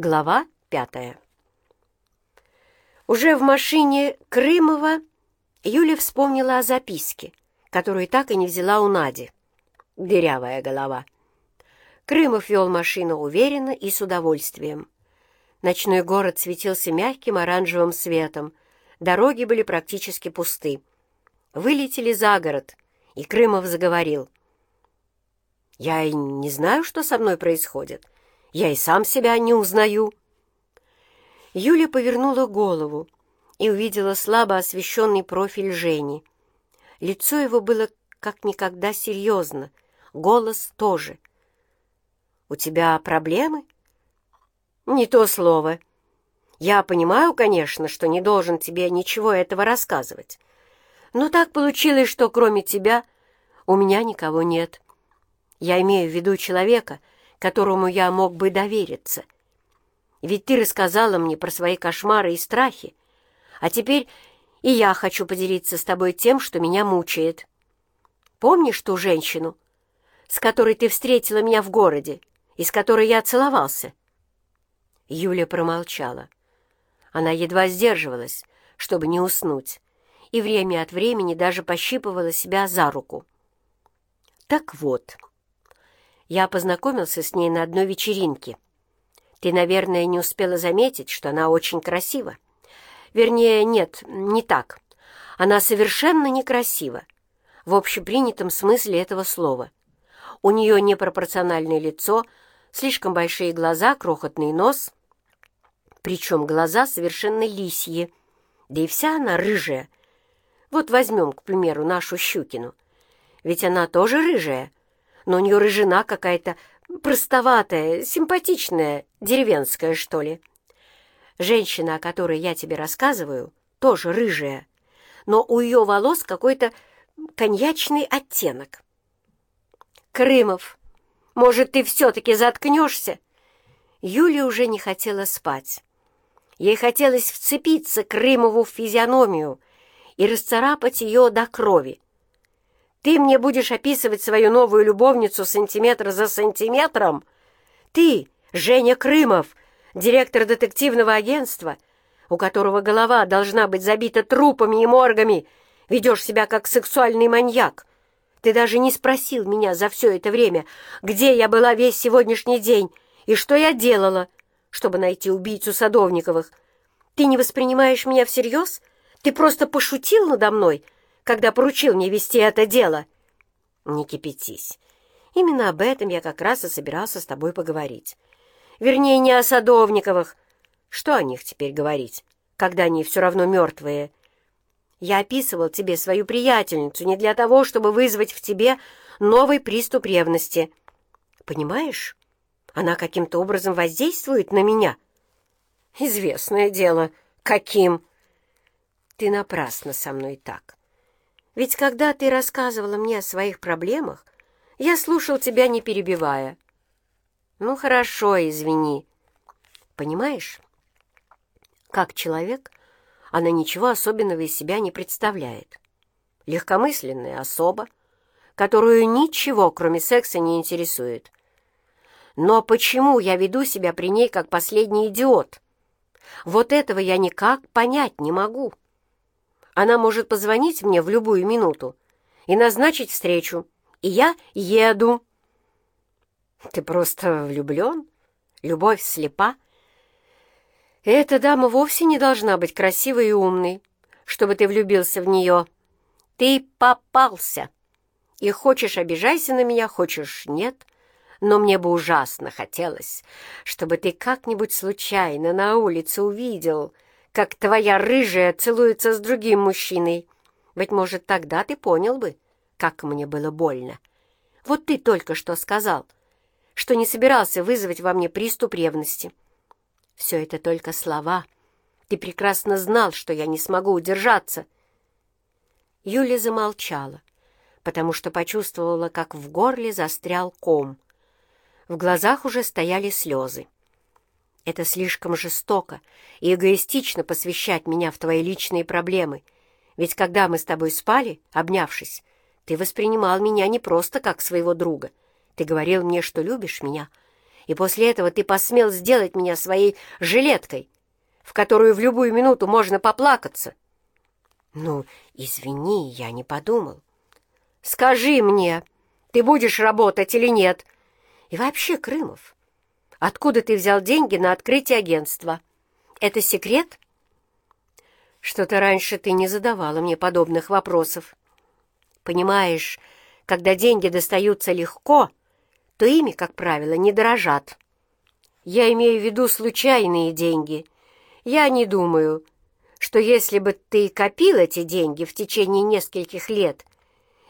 Глава пятая Уже в машине Крымова Юля вспомнила о записке, которую так и не взяла у Нади. Дырявая голова. Крымов вел машину уверенно и с удовольствием. Ночной город светился мягким оранжевым светом, дороги были практически пусты. Вылетели за город, и Крымов заговорил. «Я и не знаю, что со мной происходит». Я и сам себя не узнаю. Юля повернула голову и увидела слабо освещенный профиль Жени. Лицо его было как никогда серьезно, голос тоже. «У тебя проблемы?» «Не то слово. Я понимаю, конечно, что не должен тебе ничего этого рассказывать. Но так получилось, что кроме тебя у меня никого нет. Я имею в виду человека, которому я мог бы довериться. Ведь ты рассказала мне про свои кошмары и страхи, а теперь и я хочу поделиться с тобой тем, что меня мучает. Помнишь ту женщину, с которой ты встретила меня в городе и с которой я целовался?» Юля промолчала. Она едва сдерживалась, чтобы не уснуть, и время от времени даже пощипывала себя за руку. «Так вот», я познакомился с ней на одной вечеринке. Ты, наверное, не успела заметить, что она очень красива. Вернее, нет, не так. Она совершенно некрасива, в общепринятом смысле этого слова. У нее непропорциональное лицо, слишком большие глаза, крохотный нос. Причем глаза совершенно лисьи, да и вся она рыжая. Вот возьмем, к примеру, нашу Щукину. Ведь она тоже рыжая, но у нее рыжина какая-то простоватая, симпатичная, деревенская, что ли. Женщина, о которой я тебе рассказываю, тоже рыжая, но у ее волос какой-то коньячный оттенок. Крымов, может, ты все-таки заткнешься? Юля уже не хотела спать. Ей хотелось вцепиться Крымову в физиономию и расцарапать ее до крови. Ты мне будешь описывать свою новую любовницу сантиметр за сантиметром? Ты, Женя Крымов, директор детективного агентства, у которого голова должна быть забита трупами и моргами, ведешь себя как сексуальный маньяк. Ты даже не спросил меня за все это время, где я была весь сегодняшний день и что я делала, чтобы найти убийцу Садовниковых. Ты не воспринимаешь меня всерьез? Ты просто пошутил надо мной — когда поручил мне вести это дело. Не кипятись. Именно об этом я как раз и собирался с тобой поговорить. Вернее, не о Садовниковых. Что о них теперь говорить, когда они все равно мертвые? Я описывал тебе свою приятельницу не для того, чтобы вызвать в тебе новый приступ ревности. Понимаешь? Она каким-то образом воздействует на меня. Известное дело. Каким? Ты напрасно со мной так. Ведь когда ты рассказывала мне о своих проблемах, я слушал тебя, не перебивая. Ну, хорошо, извини. Понимаешь, как человек, она ничего особенного из себя не представляет. Легкомысленная особа, которую ничего, кроме секса, не интересует. Но почему я веду себя при ней как последний идиот? Вот этого я никак понять не могу. Она может позвонить мне в любую минуту и назначить встречу, и я еду. Ты просто влюблен? Любовь слепа? Эта дама вовсе не должна быть красивой и умной, чтобы ты влюбился в нее. Ты попался. И хочешь, обижайся на меня, хочешь, нет. Но мне бы ужасно хотелось, чтобы ты как-нибудь случайно на улице увидел как твоя рыжая целуется с другим мужчиной. Быть может, тогда ты понял бы, как мне было больно. Вот ты только что сказал, что не собирался вызвать во мне приступ ревности. Все это только слова. Ты прекрасно знал, что я не смогу удержаться. Юля замолчала, потому что почувствовала, как в горле застрял ком. В глазах уже стояли слезы. Это слишком жестоко и эгоистично посвящать меня в твои личные проблемы. Ведь когда мы с тобой спали, обнявшись, ты воспринимал меня не просто как своего друга. Ты говорил мне, что любишь меня, И после этого ты посмел сделать меня своей жилеткой, в которую в любую минуту можно поплакаться. Ну, извини, я не подумал. Скажи мне, ты будешь работать или нет? И вообще, Крымов, откуда ты взял деньги на открытие агентства? Это секрет? Что-то раньше ты не задавала мне подобных вопросов. Понимаешь, когда деньги достаются легко, то ими, как правило, не дорожат. Я имею в виду случайные деньги. Я не думаю, что если бы ты копил эти деньги в течение нескольких лет,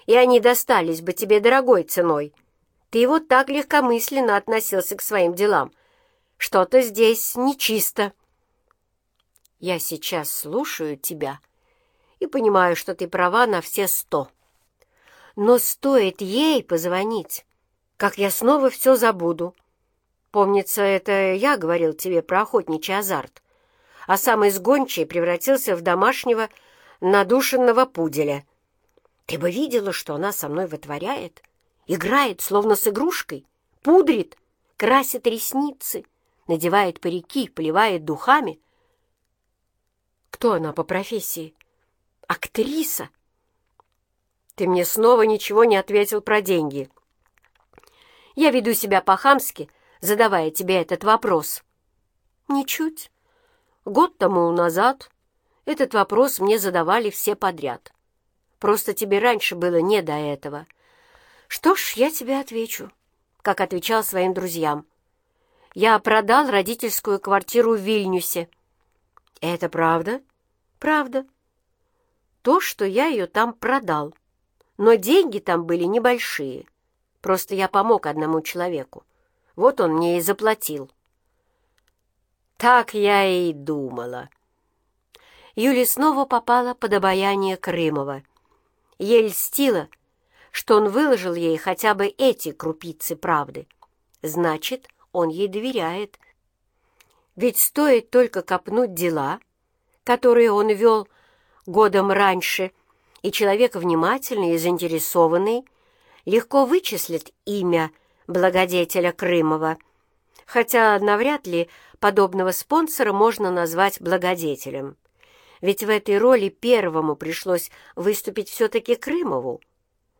и они достались бы тебе дорогой ценой, ты вот так легкомысленно относился к своим делам. Что-то здесь нечисто. Я сейчас слушаю тебя и понимаю, что ты права на все сто. Но стоит ей позвонить, как я снова все забуду. Помнится, это я говорил тебе про охотничий азарт, а самый сгончий превратился в домашнего надушенного пуделя. Ты бы видела, что она со мной вытворяет? Играет, словно с игрушкой, пудрит, красит ресницы, надевает парики, поливает духами — кто она по профессии? Актриса? Ты мне снова ничего не ответил про деньги. Я веду себя по-хамски, задавая тебе этот вопрос. Ничуть. Год тому назад этот вопрос мне задавали все подряд. Просто тебе раньше было не до этого. Что ж, я тебе отвечу, как отвечал своим друзьям. Я продал родительскую квартиру в Вильнюсе. Это правда? Правда. То, что я ее там продал. Но деньги там были небольшие. Просто я помог одному человеку. Вот он мне и заплатил. Так я и думала. Юля снова попала под обаяние Крымова. Ей льстило, что он выложил ей хотя бы эти крупицы правды. Значит, он ей доверяет. Ведь стоит только копнуть дела — которые он вел годом раньше, и человек внимательный и заинтересованный легко вычислит имя благодетеля Крымова, хотя навряд ли подобного спонсора можно назвать благодетелем. Ведь в этой роли первому пришлось выступить все-таки Крымову.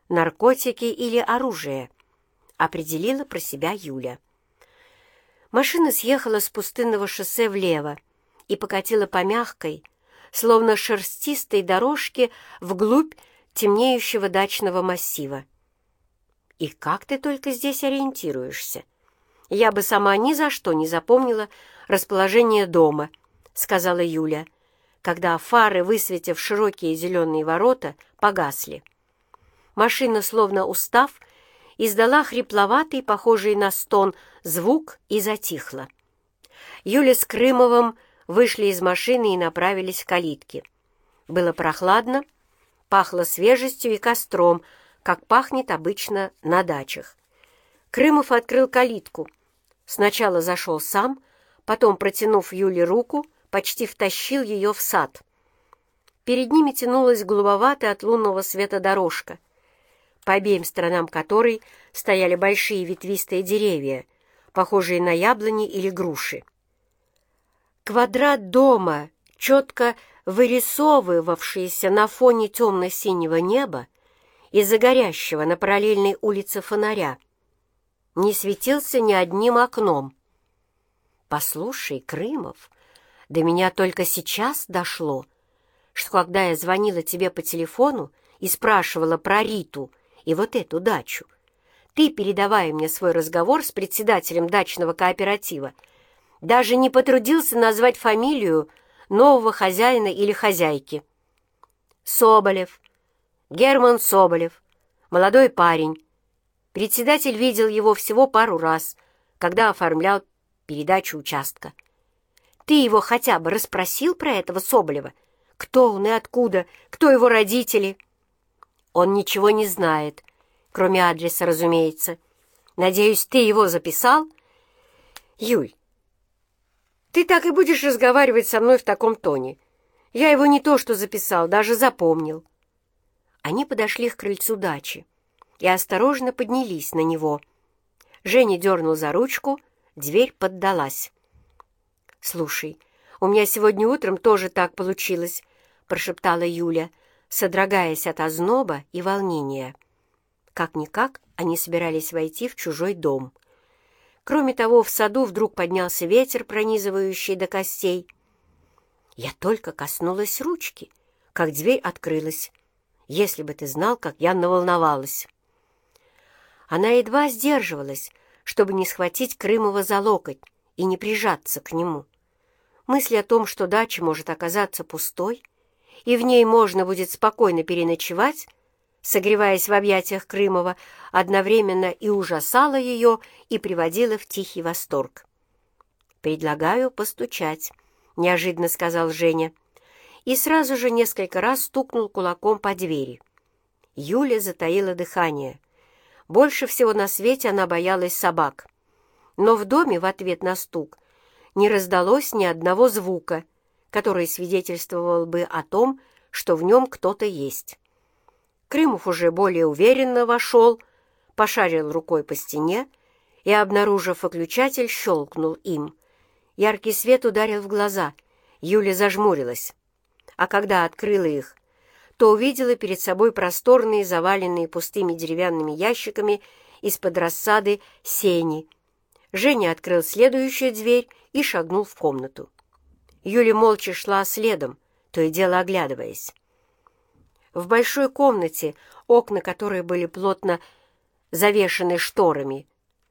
Наркотики или оружие, определила про себя Юля. Машина съехала с пустынного шоссе влево, и покатила по мягкой, словно шерстистой дорожке вглубь темнеющего дачного массива. «И как ты только здесь ориентируешься? Я бы сама ни за что не запомнила расположение дома», — сказала Юля, когда фары, высветив широкие зеленые ворота, погасли. Машина, словно устав, издала хрипловатый, похожий на стон, звук и затихла. Юля с Крымовым вышли из машины и направились к калитке. Было прохладно, пахло свежестью и костром, как пахнет обычно на дачах. Крымов открыл калитку. Сначала зашел сам, потом, протянув Юле руку, почти втащил ее в сад. Перед ними тянулась голубоватая от лунного света дорожка, по обеим сторонам которой стояли большие ветвистые деревья, похожие на яблони или груши. Квадрат дома, четко вырисовывавшийся на фоне темно-синего неба из-за горящего на параллельной улице фонаря, не светился ни одним окном. «Послушай, Крымов, до меня только сейчас дошло, что когда я звонила тебе по телефону и спрашивала про Риту и вот эту дачу, ты, передавая мне свой разговор с председателем дачного кооператива, даже не потрудился назвать фамилию нового хозяина или хозяйки. Соболев, Герман Соболев, молодой парень. Председатель видел его всего пару раз, когда оформлял передачу участка. Ты его хотя бы расспросил про этого Соболева? Кто он и откуда? Кто его родители? Он ничего не знает, кроме адреса, разумеется. Надеюсь, ты его записал? Юль, ты так и будешь разговаривать со мной в таком тоне. Я его не то что записал, даже запомнил. Они подошли к крыльцу дачи и осторожно поднялись на него. Женя дернул за ручку, дверь поддалась. «Слушай, у меня сегодня утром тоже так получилось», — прошептала Юля, содрогаясь от озноба и волнения. Как-никак они собирались войти в чужой дом. Кроме того, в саду вдруг поднялся ветер, пронизывающий до костей. Я только коснулась ручки, как дверь открылась. Если бы ты знал, как я наволновалась. Она едва сдерживалась, чтобы не схватить Крымова за локоть и не прижаться к нему. Мысль о том, что дача может оказаться пустой, и в ней можно будет спокойно переночевать, согреваясь в объятиях Крымова, одновременно и ужасала ее, и приводила в тихий восторг. «Предлагаю постучать», — неожиданно сказал Женя, и сразу же несколько раз стукнул кулаком по двери. Юля затаила дыхание. Больше всего на свете она боялась собак. Но в доме в ответ на стук не раздалось ни одного звука, который свидетельствовал бы о том, что в нем кто-то есть. Крымов уже более уверенно вошел, пошарил рукой по стене и, обнаружив выключатель, щелкнул им. Яркий свет ударил в глаза. Юля зажмурилась. А когда открыла их, то увидела перед собой просторные, заваленные пустыми деревянными ящиками из-под рассады сени. Женя открыл следующую дверь и шагнул в комнату. Юля молча шла следом, то и дело оглядываясь. В большой комнате, окна которой были плотно завешены шторами,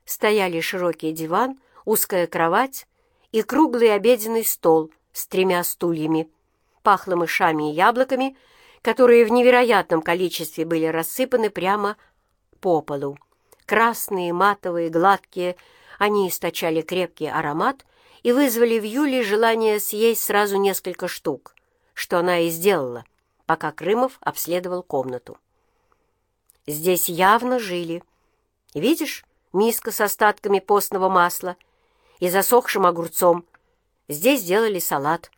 стояли широкий диван, узкая кровать и круглый обеденный стол с тремя стульями. Пахло мышами и яблоками, которые в невероятном количестве были рассыпаны прямо по полу. Красные, матовые, гладкие, они источали крепкий аромат и вызвали в Юле желание съесть сразу несколько штук, что она и сделала — пока Крымов обследовал комнату. Здесь явно жили. Видишь, миска с остатками постного масла и засохшим огурцом. Здесь делали салат,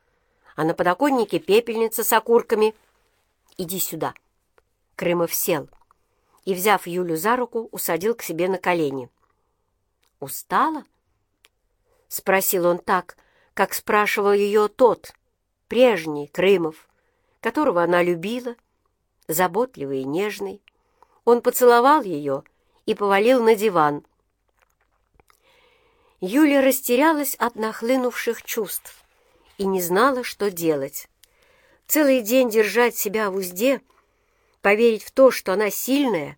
а на подоконнике пепельница с окурками. Иди сюда. Крымов сел и, взяв Юлю за руку, усадил к себе на колени. «Устала?» — спросил он так, как спрашивал ее тот, прежний Крымов которого она любила, заботливый и нежный. Он поцеловал ее и повалил на диван. Юля растерялась от нахлынувших чувств и не знала, что делать. Целый день держать себя в узде, поверить в то, что она сильная,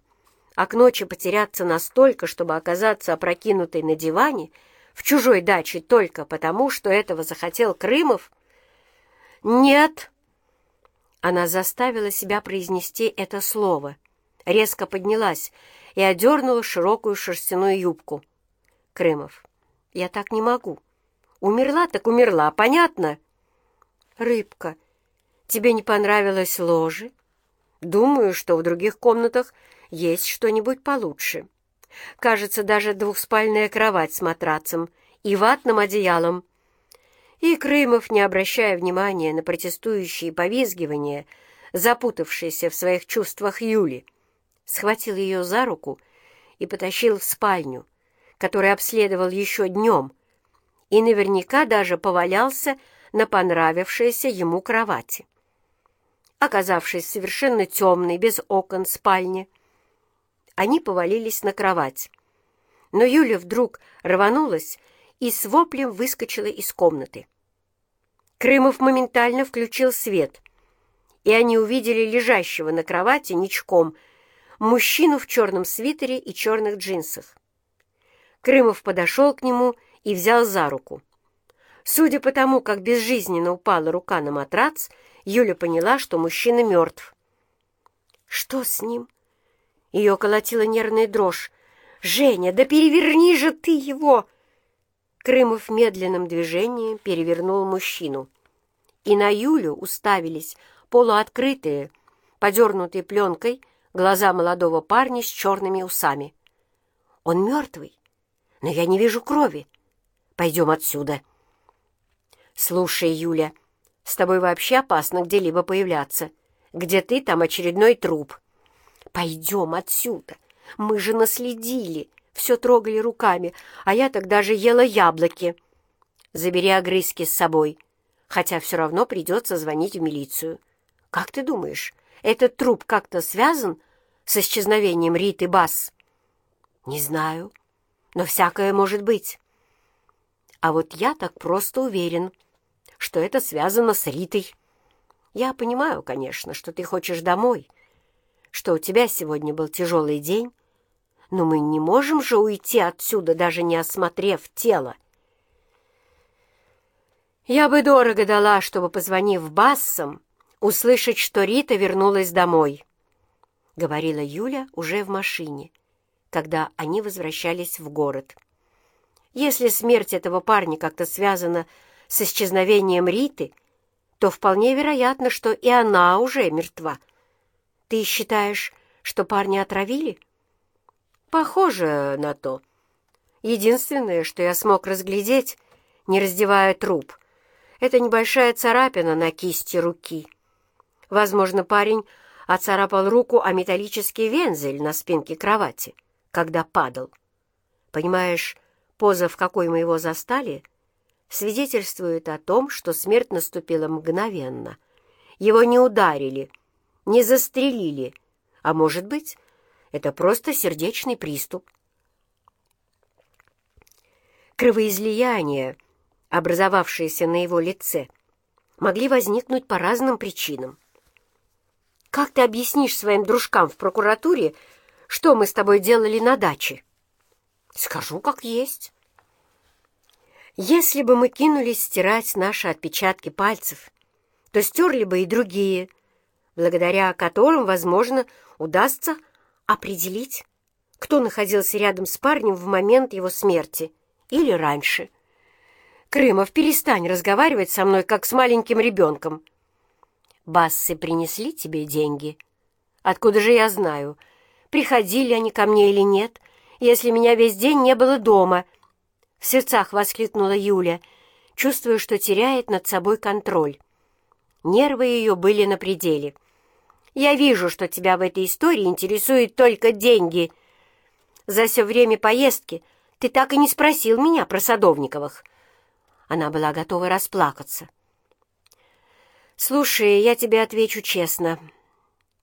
а к ночи потеряться настолько, чтобы оказаться опрокинутой на диване в чужой даче только потому, что этого захотел Крымов? Нет, она заставила себя произнести это слово, резко поднялась и одернула широкую шерстяную юбку. Крымов. «Я так не могу. Умерла так умерла, понятно?» «Рыбка, тебе не понравилось ложе?» «Думаю, что в других комнатах есть что-нибудь получше. Кажется, даже двухспальная кровать с матрацем и ватным одеялом. И Крымов, не обращая внимания на протестующие повизгивания, запутавшиеся в своих чувствах Юли, схватил ее за руку и потащил в спальню, которую обследовал еще днем, и наверняка даже повалялся на понравившейся ему кровати. Оказавшись совершенно темной, без окон спальни, они повалились на кровать. Но Юля вдруг рванулась и с воплем выскочила из комнаты. Крымов моментально включил свет, и они увидели лежащего на кровати ничком мужчину в черном свитере и черных джинсах. Крымов подошел к нему и взял за руку. Судя по тому, как безжизненно упала рука на матрац, Юля поняла, что мужчина мертв. «Что с ним?» Ее колотила нервная дрожь. «Женя, да переверни же ты его!» Крымов медленным движением перевернул мужчину. И на Юлю уставились полуоткрытые, подернутые пленкой, глаза молодого парня с черными усами. «Он мертвый, но я не вижу крови. Пойдем отсюда». «Слушай, Юля, с тобой вообще опасно где-либо появляться. Где ты, там очередной труп». «Пойдем отсюда, мы же наследили», все трогали руками, а я тогда же ела яблоки. Забери огрызки с собой, хотя все равно придется звонить в милицию. Как ты думаешь, этот труп как-то связан с исчезновением Риты Басс? Не знаю, но всякое может быть. А вот я так просто уверен, что это связано с Ритой. Я понимаю, конечно, что ты хочешь домой, что у тебя сегодня был тяжелый день, но мы не можем же уйти отсюда, даже не осмотрев тело. Я бы дорого дала, чтобы, позвонив Бассам, услышать, что Рита вернулась домой, — говорила Юля уже в машине, когда они возвращались в город. Если смерть этого парня как-то связана с исчезновением Риты, то вполне вероятно, что и она уже мертва. Ты считаешь, что парня отравили? Похоже на то. Единственное, что я смог разглядеть, не раздевая труп, это небольшая царапина на кисти руки. Возможно, парень оцарапал руку о металлический вензель на спинке кровати, когда падал. Понимаешь, поза, в какой мы его застали, свидетельствует о том, что смерть наступила мгновенно. Его не ударили, не застрелили, а, может быть, это просто сердечный приступ. Кровоизлияния, образовавшиеся на его лице, могли возникнуть по разным причинам. Как ты объяснишь своим дружкам в прокуратуре, что мы с тобой делали на даче? Скажу, как есть. Если бы мы кинулись стирать наши отпечатки пальцев, то стерли бы и другие, благодаря которым, возможно, удастся определить, кто находился рядом с парнем в момент его смерти или раньше. Крымов, перестань разговаривать со мной, как с маленьким ребенком. Бассы принесли тебе деньги? Откуда же я знаю, приходили они ко мне или нет, если меня весь день не было дома?» В сердцах воскликнула Юля, чувствуя, что теряет над собой контроль. Нервы ее были на пределе. «Я вижу, что тебя в этой истории интересуют только деньги. За все время поездки ты так и не спросил меня про Садовниковых». Она была готова расплакаться. «Слушай, я тебе отвечу честно.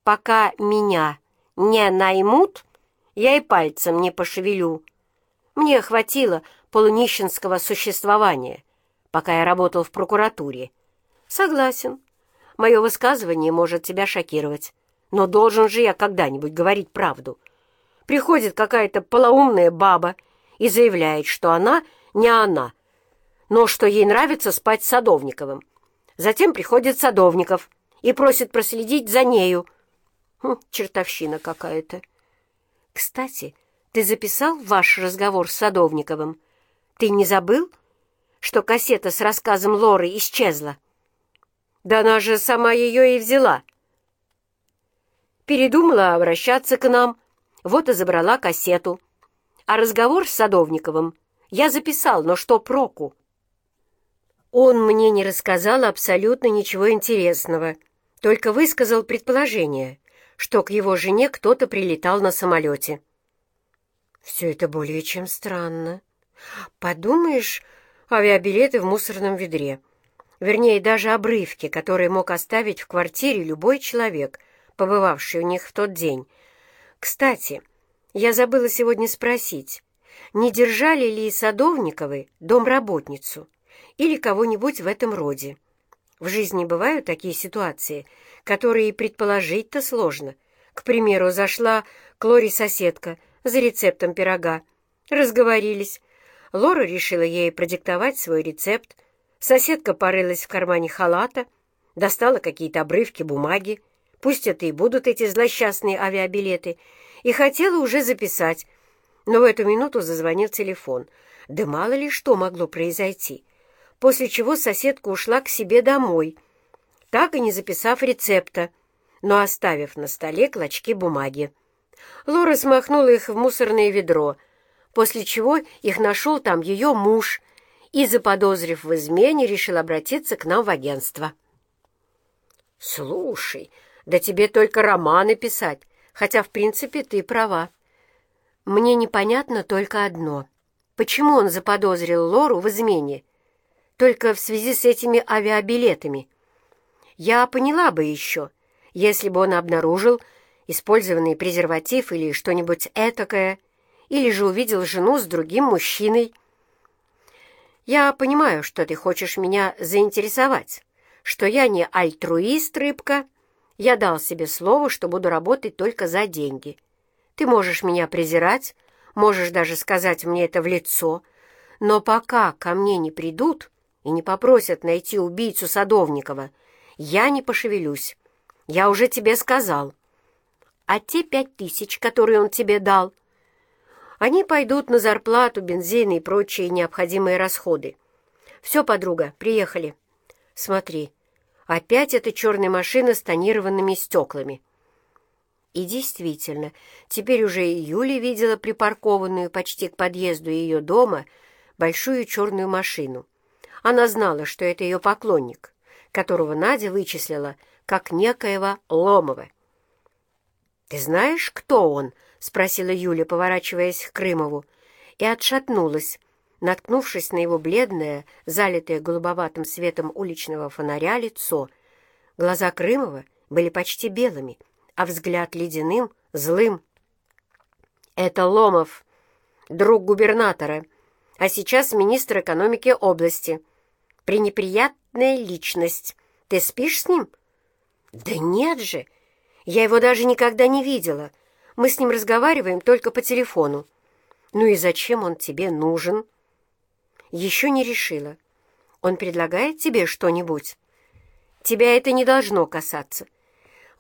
Пока меня не наймут, я и пальцем не пошевелю. Мне хватило полунищенского существования, пока я работал в прокуратуре. Согласен, мое высказывание может тебя шокировать, но должен же я когда-нибудь говорить правду. Приходит какая-то полоумная баба и заявляет, что она не она, но что ей нравится спать с Садовниковым. Затем приходит Садовников и просит проследить за нею. Хм, чертовщина какая-то. Кстати, ты записал ваш разговор с Садовниковым? Ты не забыл, что кассета с рассказом Лоры исчезла? Да она же сама ее и взяла. Передумала обращаться к нам, вот и забрала кассету. А разговор с Садовниковым я записал, но что проку? Он мне не рассказал абсолютно ничего интересного, только высказал предположение, что к его жене кто-то прилетал на самолете. Все это более чем странно. Подумаешь, авиабилеты в мусорном ведре. Вернее, даже обрывки, которые мог оставить в квартире любой человек, побывавший у них в тот день. Кстати, я забыла сегодня спросить, не держали ли Садовниковы домработницу? или кого-нибудь в этом роде. В жизни бывают такие ситуации, которые предположить-то сложно. К примеру, зашла к Лоре соседка за рецептом пирога. Разговорились. Лора решила ей продиктовать свой рецепт. Соседка порылась в кармане халата, достала какие-то обрывки бумаги, пусть это и будут эти злосчастные авиабилеты, и хотела уже записать. Но в эту минуту зазвонил телефон. Да мало ли что могло произойти после чего соседка ушла к себе домой, так и не записав рецепта, но оставив на столе клочки бумаги. Лора смахнула их в мусорное ведро, после чего их нашел там ее муж и, заподозрив в измене, решил обратиться к нам в агентство. «Слушай, да тебе только романы писать, хотя, в принципе, ты права. Мне непонятно только одно. Почему он заподозрил Лору в измене? Только в связи с этими авиабилетами. Я поняла бы еще, если бы он обнаружил использованный презерватив или что-нибудь этакое, или же увидел жену с другим мужчиной. Я понимаю, что ты хочешь меня заинтересовать, что я не альтруист, рыбка. Я дал себе слово, что буду работать только за деньги. Ты можешь меня презирать, можешь даже сказать мне это в лицо, но пока ко мне не придут и не попросят найти убийцу Садовникова, я не пошевелюсь. Я уже тебе сказал. А те пять тысяч, которые он тебе дал, они пойдут на зарплату, бензин и прочие необходимые расходы. Все, подруга, приехали. Смотри, опять эта черная машина с тонированными стеклами. И действительно, теперь уже Юля видела припаркованную почти к подъезду ее дома большую черную машину. Она знала, что это ее поклонник, которого Надя вычислила как некоего Ломова. «Ты знаешь, кто он?» — спросила Юля, поворачиваясь к Крымову, и отшатнулась, наткнувшись на его бледное, залитое голубоватым светом уличного фонаря лицо. Глаза Крымова были почти белыми, а взгляд ледяным, злым. «Это Ломов, друг губернатора, а сейчас министр экономики области. Пренеприятная личность. Ты спишь с ним?» «Да нет же! Я его даже никогда не видела. Мы с ним разговариваем только по телефону. Ну и зачем он тебе нужен?» «Еще не решила. Он предлагает тебе что-нибудь?» «Тебя это не должно касаться.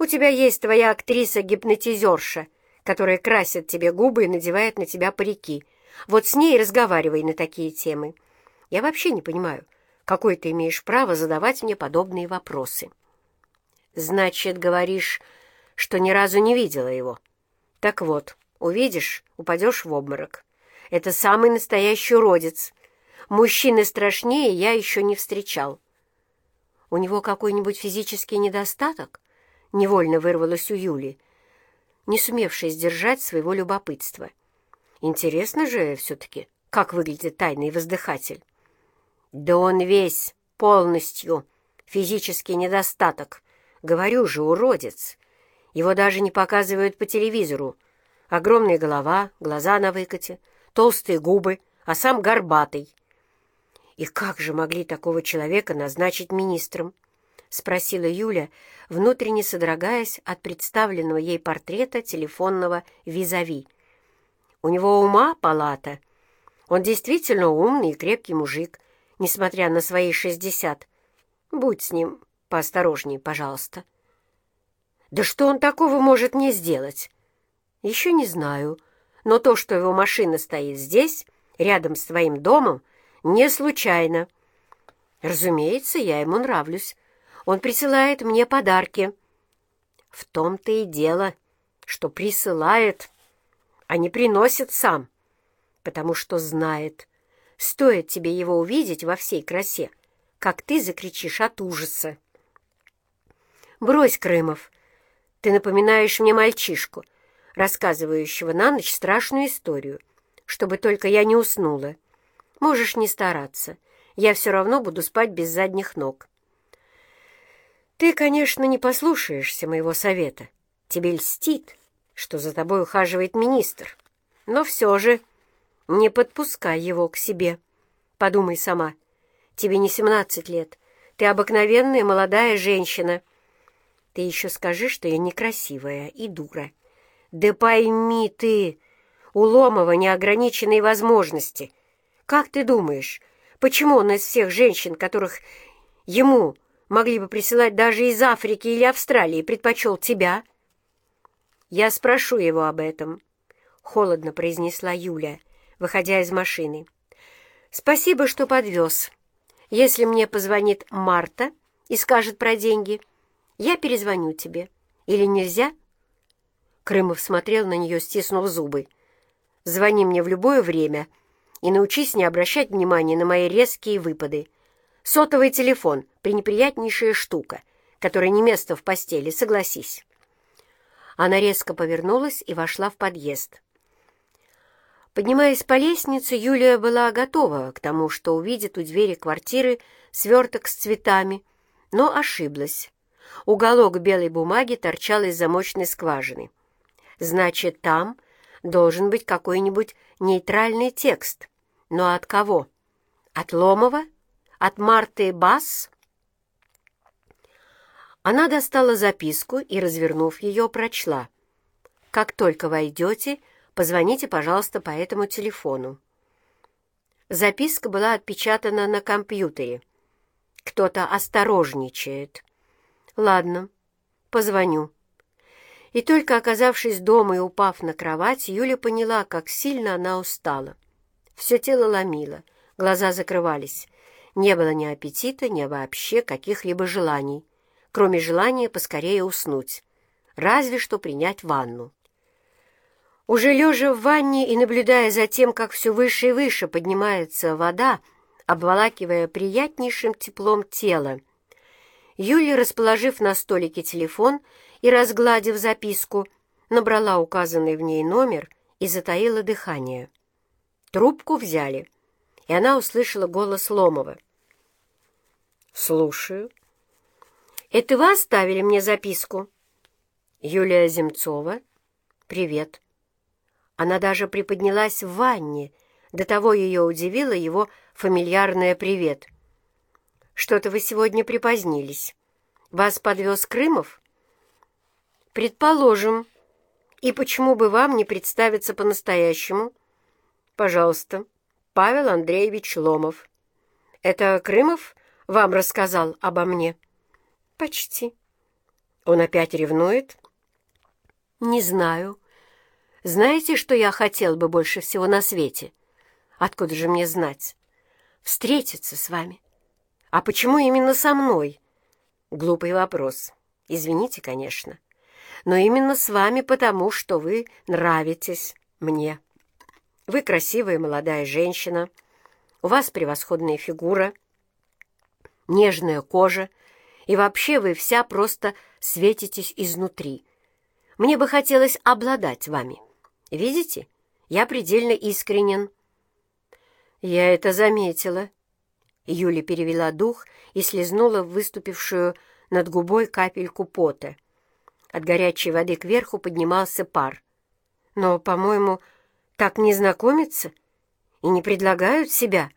У тебя есть твоя актриса-гипнотизерша, которая красит тебе губы и надевает на тебя парики. Вот с ней разговаривай на такие темы. Я вообще не понимаю, какое ты имеешь право задавать мне подобные вопросы. Значит, говоришь, что ни разу не видела его. Так вот, увидишь, упадешь в обморок. Это самый настоящий уродец. Мужчины страшнее я еще не встречал. У него какой-нибудь физический недостаток? невольно вырвалось у Юли, не сумевшей сдержать своего любопытства. Интересно же все-таки, как выглядит тайный воздыхатель. Да он весь, полностью, физический недостаток. Говорю же, уродец. Его даже не показывают по телевизору. Огромная голова, глаза на выкате, толстые губы, а сам горбатый. И как же могли такого человека назначить министром? — спросила Юля, внутренне содрогаясь от представленного ей портрета телефонного визави. «У него ума палата. Он действительно умный и крепкий мужик, несмотря на свои шестьдесят. Будь с ним поосторожнее, пожалуйста». «Да что он такого может мне сделать?» «Еще не знаю, но то, что его машина стоит здесь, рядом с твоим домом, не случайно». «Разумеется, я ему нравлюсь». Он присылает мне подарки. В том-то и дело, что присылает, а не приносит сам, потому что знает, стоит тебе его увидеть во всей красе, как ты закричишь от ужаса. Брось, Крымов, ты напоминаешь мне мальчишку, рассказывающего на ночь страшную историю, чтобы только я не уснула. Можешь не стараться, я все равно буду спать без задних ног. Ты, конечно, не послушаешься моего совета. Тебе льстит, что за тобой ухаживает министр. Но все же не подпускай его к себе. Подумай сама. Тебе не семнадцать лет. Ты обыкновенная молодая женщина. Ты еще скажи, что я некрасивая и дура. Да пойми ты, у Ломова неограниченные возможности. Как ты думаешь, почему он из всех женщин, которых ему могли бы присылать даже из Африки или Австралии, предпочел тебя?» «Я спрошу его об этом», — холодно произнесла Юля, выходя из машины. «Спасибо, что подвез. Если мне позвонит Марта и скажет про деньги, я перезвоню тебе. Или нельзя?» Крымов смотрел на нее, стиснув зубы. «Звони мне в любое время и научись не обращать внимания на мои резкие выпады. Сотовый телефон — пренеприятнейшая штука, которая не место в постели, согласись. Она резко повернулась и вошла в подъезд. Поднимаясь по лестнице, Юлия была готова к тому, что увидит у двери квартиры сверток с цветами, но ошиблась. Уголок белой бумаги торчал из замочной скважины. Значит, там должен быть какой-нибудь нейтральный текст. Но от кого? От Ломова? От Марты Басс? Она достала записку и, развернув ее, прочла. «Как только войдете, Позвоните, пожалуйста, по этому телефону». Записка была отпечатана на компьютере. Кто-то осторожничает. «Ладно, позвоню». И только оказавшись дома и упав на кровать, Юля поняла, как сильно она устала. Все тело ломило, глаза закрывались. Не было ни аппетита, ни вообще каких-либо желаний, кроме желания поскорее уснуть, разве что принять ванну. Уже лежа в ванне и наблюдая за тем, как все выше и выше поднимается вода, обволакивая приятнейшим теплом тело, Юлия, расположив на столике телефон и разгладив записку, набрала указанный в ней номер и затаила дыхание. Трубку взяли, и она услышала голос Ломова. «Слушаю». «Это вы оставили мне записку?» «Юлия Земцова. Привет». Она даже приподнялась в ванне, до того ее удивило его фамильярное «привет». «Что-то вы сегодня припозднились. Вас подвез Крымов?» «Предположим. И почему бы вам не представиться по-настоящему?» «Пожалуйста, Павел Андреевич Ломов. Это Крымов вам рассказал обо мне?» «Почти». «Он опять ревнует?» «Не знаю». Знаете, что я хотел бы больше всего на свете? Откуда же мне знать? Встретиться с вами. А почему именно со мной? Глупый вопрос. Извините, конечно. Но именно с вами потому, что вы нравитесь мне. Вы красивая молодая женщина, у вас превосходная фигура, нежная кожа, и вообще вы вся просто светитесь изнутри. Мне бы хотелось обладать вами. Видите, я предельно искренен». «Я это заметила». Юля перевела дух и слезнула выступившую над губой капельку пота. От горячей воды кверху поднимался пар. «Но, по-моему, так не знакомятся и не предлагают себя».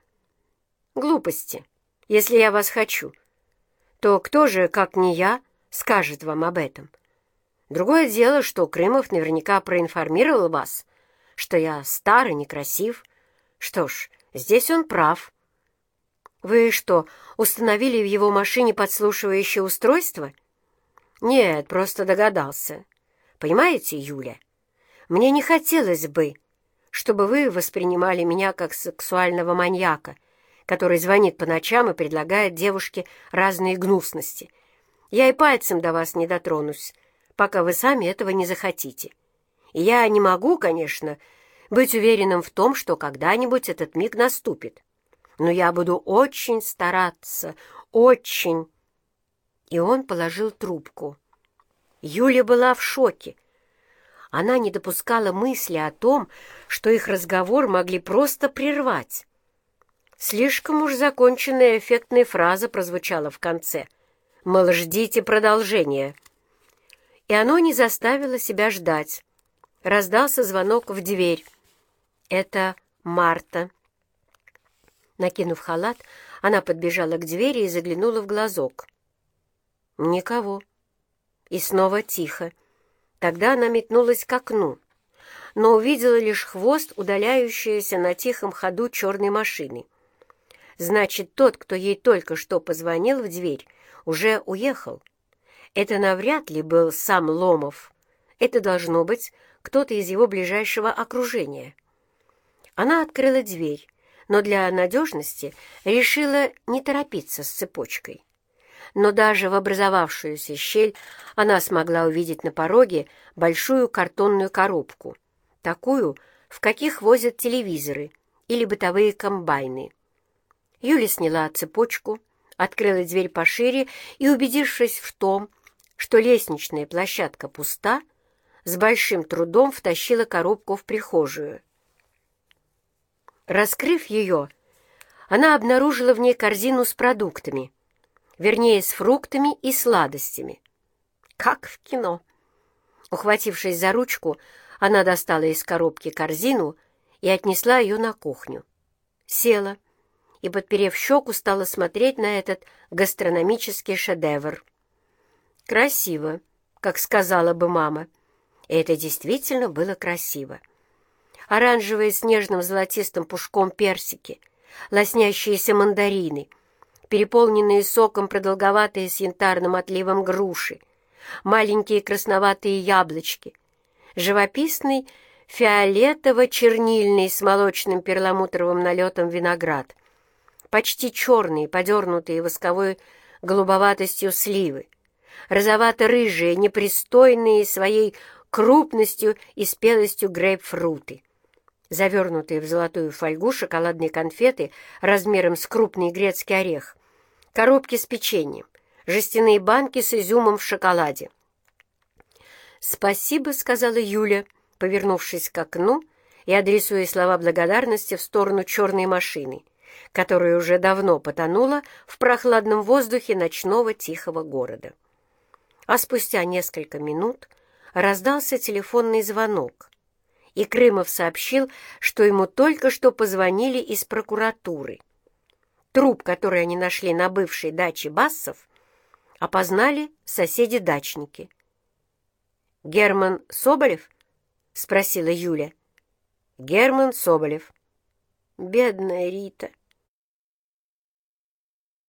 «Глупости. Если я вас хочу, то кто же, как не я, скажет вам об этом?» Другое дело, что Крымов наверняка проинформировал вас, что я стар и некрасив. Что ж, здесь он прав. Вы что, установили в его машине подслушивающее устройство? Нет, просто догадался. Понимаете, Юля, мне не хотелось бы, чтобы вы воспринимали меня как сексуального маньяка, который звонит по ночам и предлагает девушке разные гнусности. Я и пальцем до вас не дотронусь, пока вы сами этого не захотите. И я не могу, конечно, быть уверенным в том, что когда-нибудь этот миг наступит. Но я буду очень стараться, очень...» И он положил трубку. Юля была в шоке. Она не допускала мысли о том, что их разговор могли просто прервать. Слишком уж законченная эффектная фраза прозвучала в конце. «Мол, ждите продолжения» и оно не заставило себя ждать. Раздался звонок в дверь. Это Марта. Накинув халат, она подбежала к двери и заглянула в глазок. Никого. И снова тихо. Тогда она метнулась к окну, но увидела лишь хвост, удаляющийся на тихом ходу черной машины. Значит, тот, кто ей только что позвонил в дверь, уже уехал. Это навряд ли был сам Ломов. Это должно быть кто-то из его ближайшего окружения. Она открыла дверь, но для надежности решила не торопиться с цепочкой. Но даже в образовавшуюся щель она смогла увидеть на пороге большую картонную коробку, такую, в каких возят телевизоры или бытовые комбайны. Юля сняла цепочку, открыла дверь пошире и, убедившись в том, что лестничная площадка пуста, с большим трудом втащила коробку в прихожую. Раскрыв ее, она обнаружила в ней корзину с продуктами, вернее, с фруктами и сладостями. Как в кино. Ухватившись за ручку, она достала из коробки корзину и отнесла ее на кухню. Села и, подперев щеку, стала смотреть на этот гастрономический шедевр. «Красиво», как сказала бы мама. И это действительно было красиво. Оранжевые с нежным золотистым пушком персики, лоснящиеся мандарины, переполненные соком продолговатые с янтарным отливом груши, маленькие красноватые яблочки, живописный фиолетово-чернильный с молочным перламутровым налетом виноград, почти черные, подернутые восковой голубоватостью сливы, розовато-рыжие, непристойные своей крупностью и спелостью грейпфруты, завернутые в золотую фольгу шоколадные конфеты размером с крупный грецкий орех, коробки с печеньем, жестяные банки с изюмом в шоколаде. «Спасибо», — сказала Юля, повернувшись к окну и адресуя слова благодарности в сторону черной машины, которая уже давно потонула в прохладном воздухе ночного тихого города. А спустя несколько минут раздался телефонный звонок, и Крымов сообщил, что ему только что позвонили из прокуратуры. Труп, который они нашли на бывшей даче Бассов, опознали соседи-дачники — «Герман Соболев?» — спросила Юля. «Герман Соболев». «Бедная Рита»,